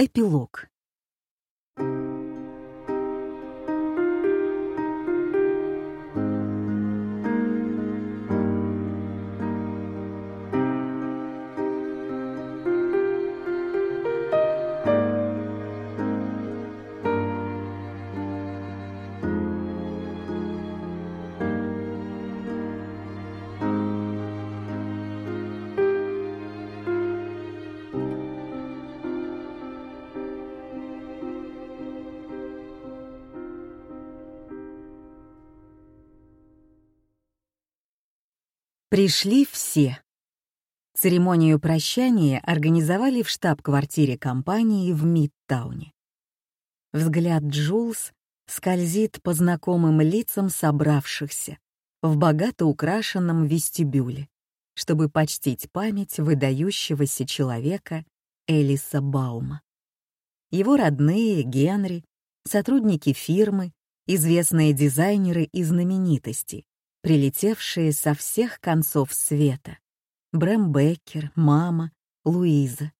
Эпилог. Пришли все. Церемонию прощания организовали в штаб-квартире компании в Мидтауне. Взгляд Джулс скользит по знакомым лицам собравшихся в богато украшенном вестибюле, чтобы почтить память выдающегося человека Элиса Баума. Его родные, Генри, сотрудники фирмы, известные дизайнеры и знаменитости, прилетевшие со всех концов света. Брэм Беккер, мама, Луиза.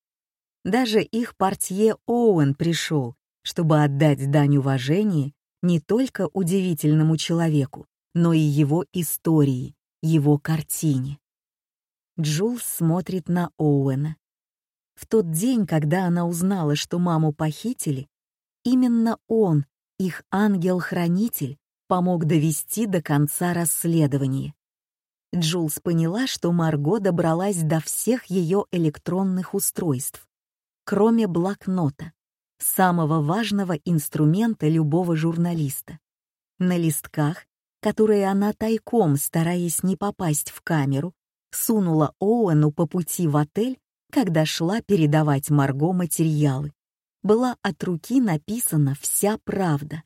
Даже их портье Оуэн пришел, чтобы отдать дань уважения не только удивительному человеку, но и его истории, его картине. Джулс смотрит на Оуэна. В тот день, когда она узнала, что маму похитили, именно он, их ангел-хранитель, помог довести до конца расследование. Джулс поняла, что Марго добралась до всех ее электронных устройств, кроме блокнота, самого важного инструмента любого журналиста. На листках, которые она тайком, стараясь не попасть в камеру, сунула Оуэну по пути в отель, когда шла передавать Марго материалы, была от руки написана вся правда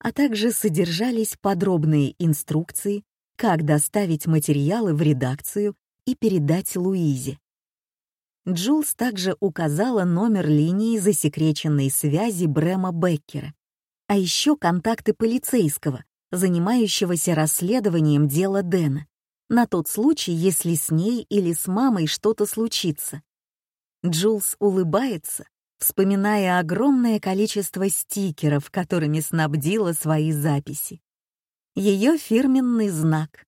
а также содержались подробные инструкции, как доставить материалы в редакцию и передать Луизе. Джулс также указала номер линии засекреченной связи Брэма Беккера, а еще контакты полицейского, занимающегося расследованием дела Дэна, на тот случай, если с ней или с мамой что-то случится. Джулс улыбается, вспоминая огромное количество стикеров, которыми снабдила свои записи. Ее фирменный знак.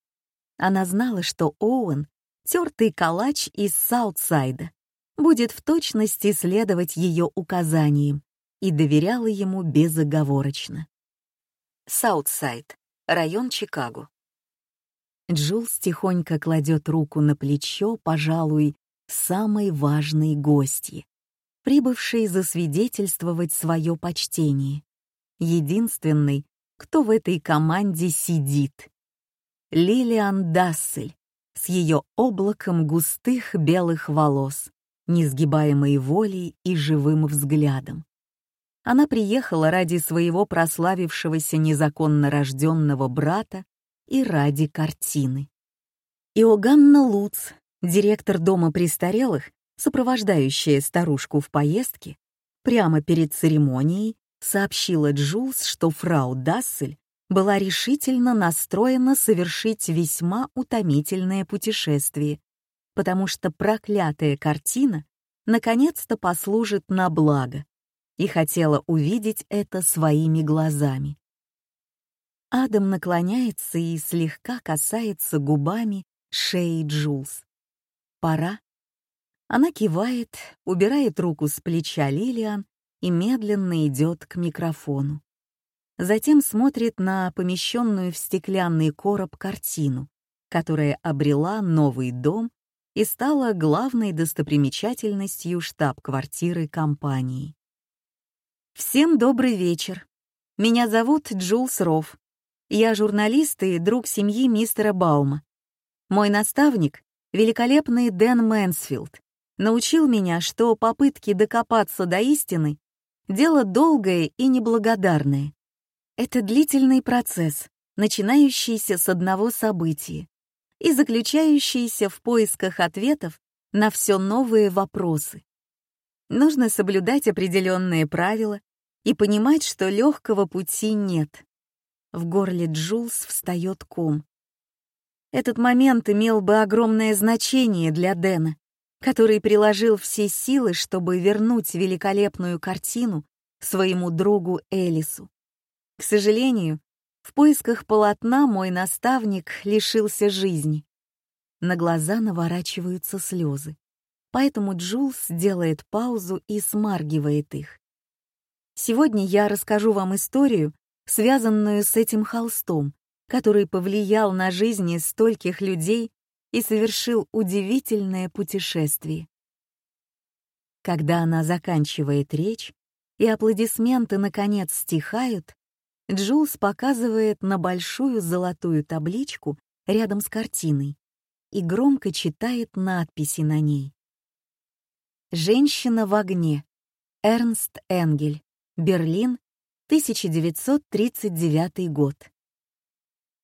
Она знала, что Оуэн, тертый калач из Саутсайда, будет в точности следовать ее указаниям и доверяла ему безоговорочно. Саутсайд, район Чикаго. Джулс тихонько кладет руку на плечо, пожалуй, самой важной гостьи прибывший засвидетельствовать свое почтение. Единственный, кто в этой команде сидит. Лилиан Дассель с ее облаком густых белых волос, несгибаемой волей и живым взглядом. Она приехала ради своего прославившегося незаконно рожденного брата и ради картины. Иоганна Луц, директор дома престарелых, сопровождающая старушку в поездке, прямо перед церемонией сообщила Джулс, что фрау Дассель была решительно настроена совершить весьма утомительное путешествие, потому что проклятая картина наконец-то послужит на благо, и хотела увидеть это своими глазами. Адам наклоняется и слегка касается губами шеи Джулс. Пора она кивает, убирает руку с плеча Лилиан и медленно идет к микрофону. Затем смотрит на помещенную в стеклянный короб картину, которая обрела новый дом и стала главной достопримечательностью штаб-квартиры компании. Всем добрый вечер. Меня зовут Джулс Рофф. Я журналист и друг семьи мистера Баума. Мой наставник — великолепный Дэн Мэнсфилд, научил меня, что попытки докопаться до истины — дело долгое и неблагодарное. Это длительный процесс, начинающийся с одного события и заключающийся в поисках ответов на все новые вопросы. Нужно соблюдать определенные правила и понимать, что легкого пути нет. В горле Джулс встает ком. Этот момент имел бы огромное значение для Дэна, который приложил все силы, чтобы вернуть великолепную картину своему другу Элису. К сожалению, в поисках полотна мой наставник лишился жизни. На глаза наворачиваются слезы, поэтому Джулс делает паузу и смаргивает их. Сегодня я расскажу вам историю, связанную с этим холстом, который повлиял на жизни стольких людей и совершил удивительное путешествие. Когда она заканчивает речь, и аплодисменты наконец стихают, Джулс показывает на большую золотую табличку рядом с картиной и громко читает надписи на ней. «Женщина в огне. Эрнст Энгель. Берлин. 1939 год».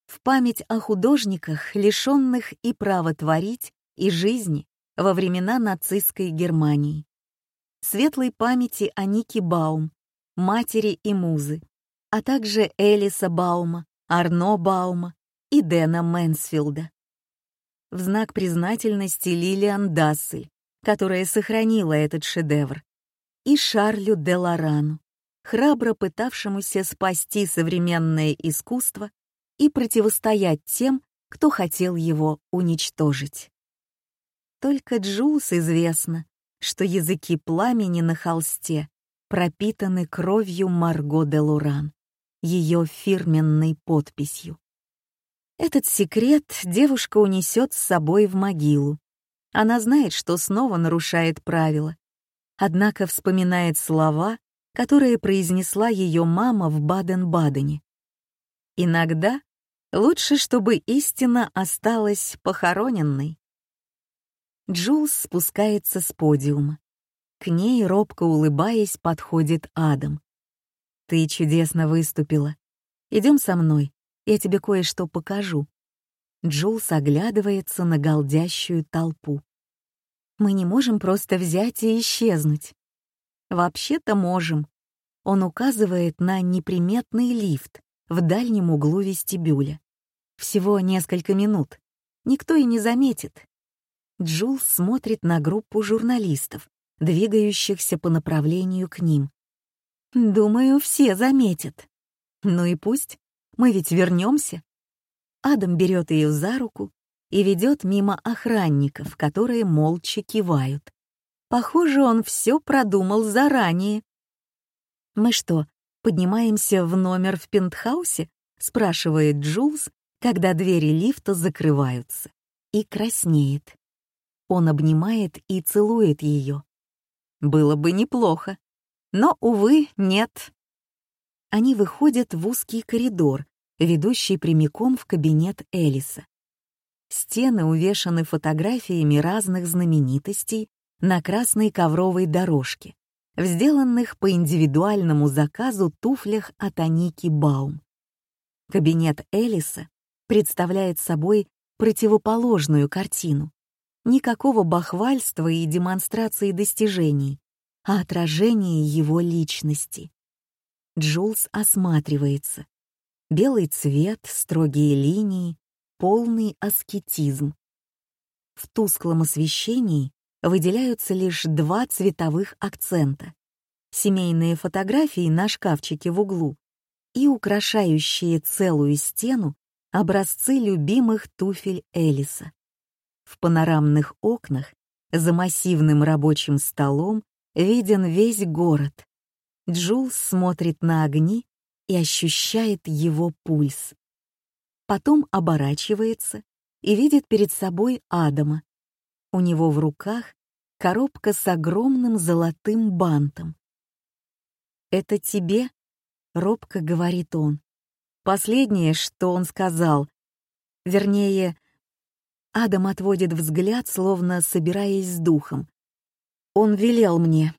В память о художниках, лишенных и права творить, и жизни во времена нацистской Германии. Светлой памяти о Нике Баум, матери и музы, а также Элиса Баума, Арно Баума и Дэна Мэнсфилда. В знак признательности Лилиан Дассель, которая сохранила этот шедевр, и Шарлю де Лорану, храбро пытавшемуся спасти современное искусство и противостоять тем, кто хотел его уничтожить. Только Джулс известно, что языки пламени на холсте пропитаны кровью Марго де Луран ее фирменной подписью. Этот секрет девушка унесет с собой в могилу. Она знает, что снова нарушает правила, однако вспоминает слова, которые произнесла ее мама в Баден-Бадене. Иногда лучше, чтобы истина осталась похороненной. Джулс спускается с подиума. К ней, робко улыбаясь, подходит Адам. «Ты чудесно выступила. Идем со мной, я тебе кое-что покажу». Джулс оглядывается на голдящую толпу. «Мы не можем просто взять и исчезнуть». «Вообще-то можем». Он указывает на неприметный лифт в дальнем углу вестибюля. Всего несколько минут. Никто и не заметит. Джулс смотрит на группу журналистов, двигающихся по направлению к ним. Думаю, все заметят. Ну и пусть, мы ведь вернемся. Адам берет ее за руку и ведет мимо охранников, которые молча кивают. Похоже, он все продумал заранее. «Мы что, поднимаемся в номер в пентхаусе?» — спрашивает Джулс, когда двери лифта закрываются. И краснеет. Он обнимает и целует ее. Было бы неплохо. Но, увы, нет. Они выходят в узкий коридор, ведущий прямиком в кабинет Элиса. Стены увешаны фотографиями разных знаменитостей на красной ковровой дорожке, в сделанных по индивидуальному заказу туфлях от Аники Баум. Кабинет Элиса представляет собой противоположную картину. Никакого бахвальства и демонстрации достижений, а отражение его личности. Джулс осматривается. Белый цвет, строгие линии, полный аскетизм. В тусклом освещении выделяются лишь два цветовых акцента. Семейные фотографии на шкафчике в углу и украшающие целую стену образцы любимых туфель Элиса. В панорамных окнах за массивным рабочим столом виден весь город. Джулс смотрит на огни и ощущает его пульс. Потом оборачивается и видит перед собой Адама. У него в руках коробка с огромным золотым бантом. «Это тебе?» — робко говорит он. Последнее, что он сказал. Вернее, Адам отводит взгляд, словно собираясь с духом. Он велел мне.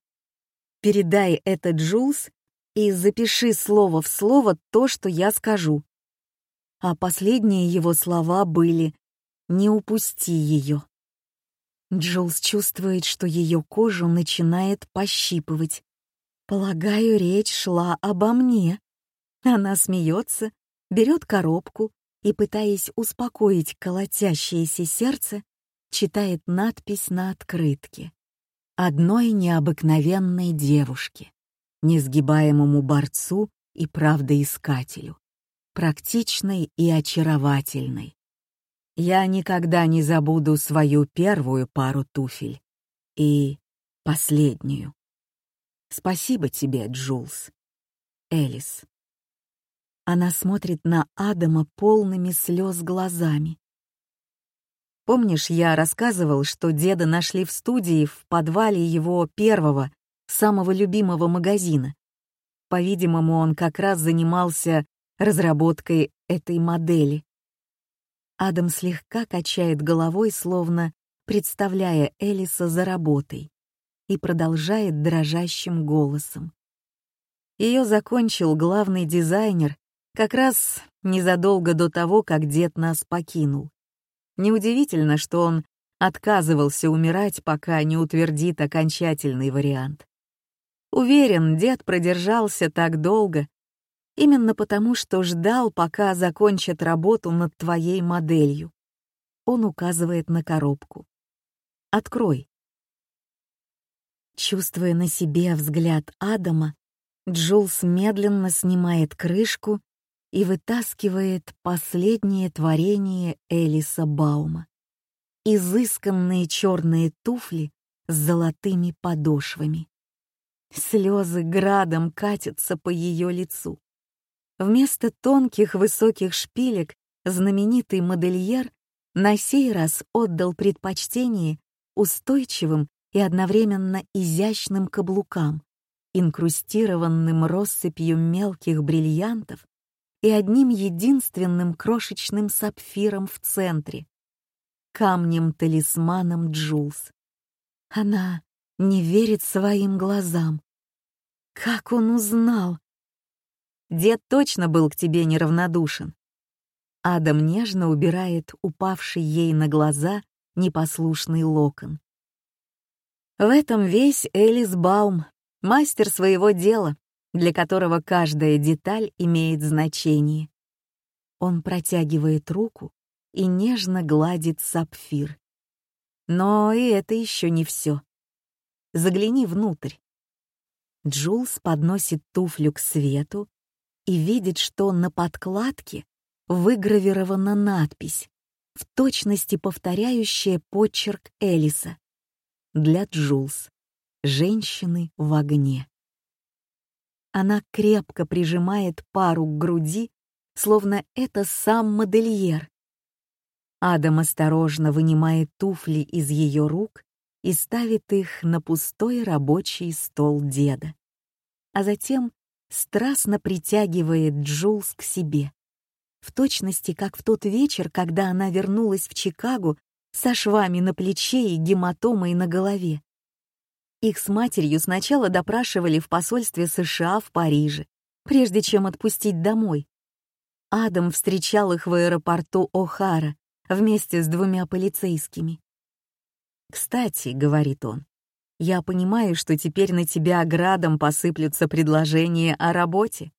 Передай это Джулс и запиши слово в слово то, что я скажу. А последние его слова были «Не упусти ее». Джулс чувствует, что ее кожу начинает пощипывать. Полагаю, речь шла обо мне. Она смеется, берет коробку и, пытаясь успокоить колотящееся сердце, читает надпись на открытке. Одной необыкновенной девушке, несгибаемому борцу и правдоискателю, практичной и очаровательной. Я никогда не забуду свою первую пару туфель и последнюю. Спасибо тебе, Джулс. Элис. Она смотрит на Адама полными слез глазами. Помнишь, я рассказывал, что деда нашли в студии в подвале его первого, самого любимого магазина? По-видимому, он как раз занимался разработкой этой модели. Адам слегка качает головой, словно представляя Элиса за работой, и продолжает дрожащим голосом. Ее закончил главный дизайнер как раз незадолго до того, как дед нас покинул. Неудивительно, что он отказывался умирать, пока не утвердит окончательный вариант. Уверен, дед продержался так долго, именно потому, что ждал, пока закончат работу над твоей моделью. Он указывает на коробку. «Открой». Чувствуя на себе взгляд Адама, Джулс медленно снимает крышку и вытаскивает последнее творение Элиса Баума. Изысканные черные туфли с золотыми подошвами. Слезы градом катятся по ее лицу. Вместо тонких высоких шпилек знаменитый модельер на сей раз отдал предпочтение устойчивым и одновременно изящным каблукам, инкрустированным россыпью мелких бриллиантов и одним единственным крошечным сапфиром в центре — камнем-талисманом Джулс. Она не верит своим глазам. Как он узнал? Дед точно был к тебе неравнодушен. Адам нежно убирает упавший ей на глаза непослушный локон. В этом весь Элис Баум, мастер своего дела, для которого каждая деталь имеет значение. Он протягивает руку и нежно гладит сапфир. Но и это еще не все. Загляни внутрь. Джулс подносит туфлю к свету и видит, что на подкладке выгравирована надпись, в точности повторяющая почерк Элиса. Для Джулс. Женщины в огне. Она крепко прижимает пару к груди, словно это сам модельер. Адам осторожно вынимает туфли из ее рук и ставит их на пустой рабочий стол деда. А затем страстно притягивает Джулс к себе. В точности, как в тот вечер, когда она вернулась в Чикаго со швами на плече и гематомой на голове. Их с матерью сначала допрашивали в посольстве США в Париже, прежде чем отпустить домой. Адам встречал их в аэропорту О'Хара вместе с двумя полицейскими. «Кстати», — говорит он, — «я понимаю, что теперь на тебя градом посыплются предложения о работе.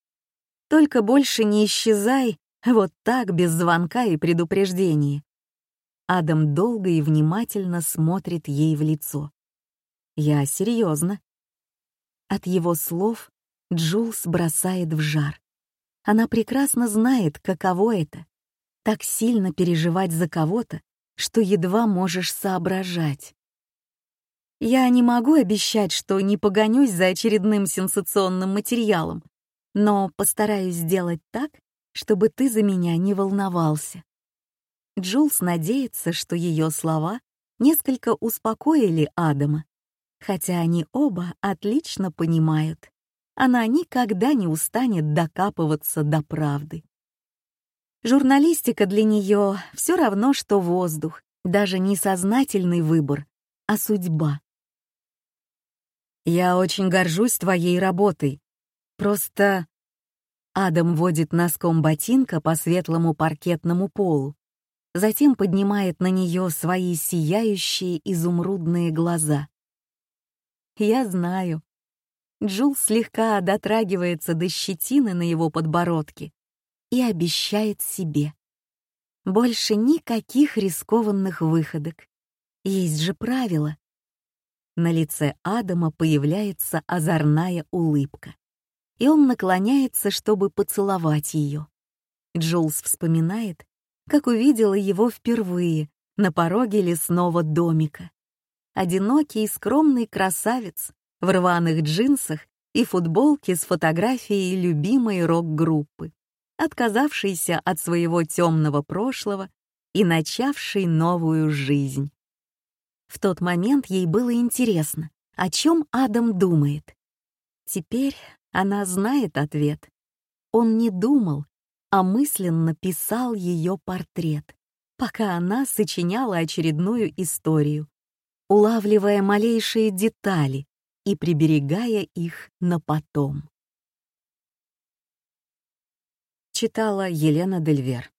Только больше не исчезай вот так, без звонка и предупреждения». Адам долго и внимательно смотрит ей в лицо. Я серьезно. От его слов Джулс бросает в жар. Она прекрасно знает, каково это — так сильно переживать за кого-то, что едва можешь соображать. Я не могу обещать, что не погонюсь за очередным сенсационным материалом, но постараюсь сделать так, чтобы ты за меня не волновался. Джулс надеется, что ее слова несколько успокоили Адама, хотя они оба отлично понимают, она никогда не устанет докапываться до правды. Журналистика для нее все равно, что воздух, даже не сознательный выбор, а судьба. «Я очень горжусь твоей работой. Просто...» Адам водит носком ботинка по светлому паркетному полу, затем поднимает на нее свои сияющие изумрудные глаза. Я знаю. Джул слегка дотрагивается до щетины на его подбородке и обещает себе. Больше никаких рискованных выходок, Есть же правила. На лице Адама появляется озорная улыбка, и он наклоняется, чтобы поцеловать ее. Джулс вспоминает, как увидела его впервые на пороге лесного домика. Одинокий и скромный красавец в рваных джинсах и футболке с фотографией любимой рок-группы, отказавшийся от своего темного прошлого и начавший новую жизнь. В тот момент ей было интересно, о чем Адам думает. Теперь она знает ответ. Он не думал, а мысленно писал ее портрет, пока она сочиняла очередную историю, улавливая малейшие детали и приберегая их на потом. Читала Елена Дельвер